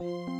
you.